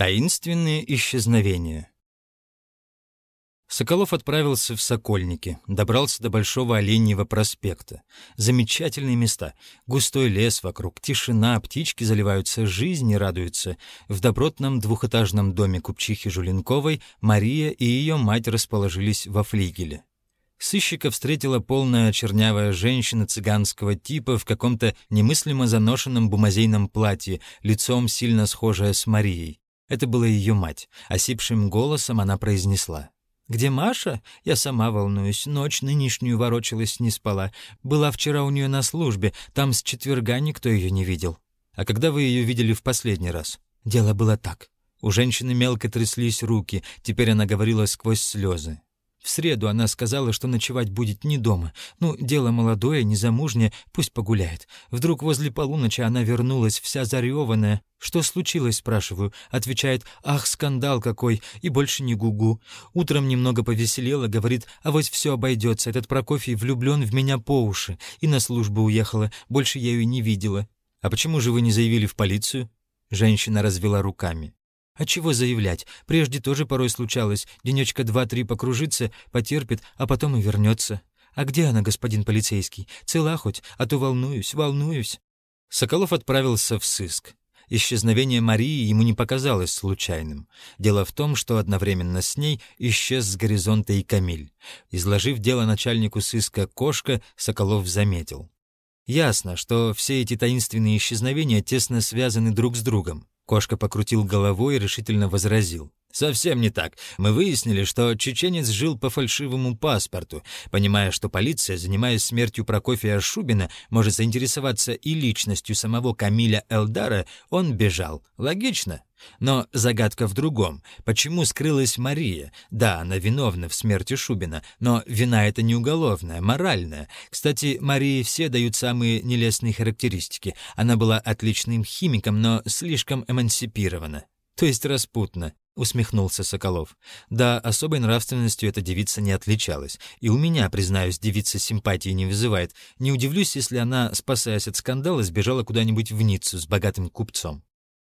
Таинственные исчезновения. Соколов отправился в Сокольники, добрался до Большого Оленьего проспекта. Замечательные места. Густой лес вокруг, тишина, птички заливаются, жизни радуются. В добротном двухэтажном доме купчихи Жулинковой Мария и ее мать расположились во флигеле. Сыщика встретила полная чернявая женщина цыганского типа в каком-то немыслимо заношенном бумазейном платье, лицом сильно схожая с Марией. Это была ее мать. Осипшим голосом она произнесла. «Где Маша? Я сама волнуюсь. Ночь нынешнюю ворочалась, не спала. Была вчера у нее на службе. Там с четверга никто ее не видел». «А когда вы ее видели в последний раз?» «Дело было так. У женщины мелко тряслись руки. Теперь она говорила сквозь слезы. В среду она сказала, что ночевать будет не дома. Ну, дело молодое, незамужнее, пусть погуляет. Вдруг возле полуночи она вернулась, вся зареванная. «Что случилось?» — спрашиваю. Отвечает, «Ах, скандал какой!» И больше не гугу. Утром немного повеселела, говорит, «А вот все обойдется. Этот Прокофий влюблен в меня по уши». И на службу уехала. Больше я ее не видела. «А почему же вы не заявили в полицию?» Женщина развела руками. А чего заявлять? Прежде тоже порой случалось. Денечка два-три покружится, потерпит, а потом и вернется. А где она, господин полицейский? Цела хоть? А то волнуюсь, волнуюсь. Соколов отправился в сыск. Исчезновение Марии ему не показалось случайным. Дело в том, что одновременно с ней исчез с горизонта и Камиль. Изложив дело начальнику сыска Кошка, Соколов заметил. Ясно, что все эти таинственные исчезновения тесно связаны друг с другом. Кошка покрутил головой и решительно возразил. «Совсем не так. Мы выяснили, что чеченец жил по фальшивому паспорту. Понимая, что полиция, занимаясь смертью Прокофия Шубина, может заинтересоваться и личностью самого Камиля Элдара, он бежал. Логично?» Но загадка в другом. Почему скрылась Мария? Да, она виновна в смерти Шубина, но вина это не уголовная, моральная. Кстати, Марии все дают самые нелестные характеристики. Она была отличным химиком, но слишком эмансипирована. То есть распутна. — усмехнулся Соколов. «Да, особой нравственностью эта девица не отличалась. И у меня, признаюсь, девица симпатии не вызывает. Не удивлюсь, если она, спасаясь от скандала, сбежала куда-нибудь в Ниццу с богатым купцом.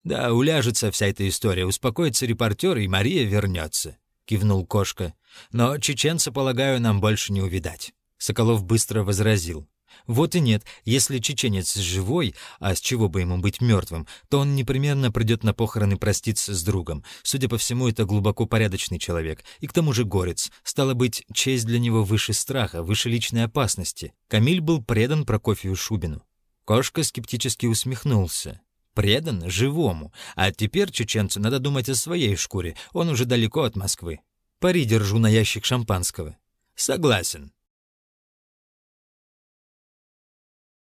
«Да, уляжется вся эта история, успокоится репортер, и Мария вернется», — кивнул Кошка. «Но чеченца, полагаю, нам больше не увидать». Соколов быстро возразил. «Вот и нет. Если чеченец живой, а с чего бы ему быть мертвым, то он непременно придет на похороны проститься с другом. Судя по всему, это глубоко порядочный человек. И к тому же горец. Стало быть, честь для него выше страха, выше личной опасности. Камиль был предан Прокофию Шубину». Кошка скептически усмехнулся предан живому. А теперь чеченцу надо думать о своей шкуре, он уже далеко от Москвы. Пари держу на ящик шампанского. Согласен.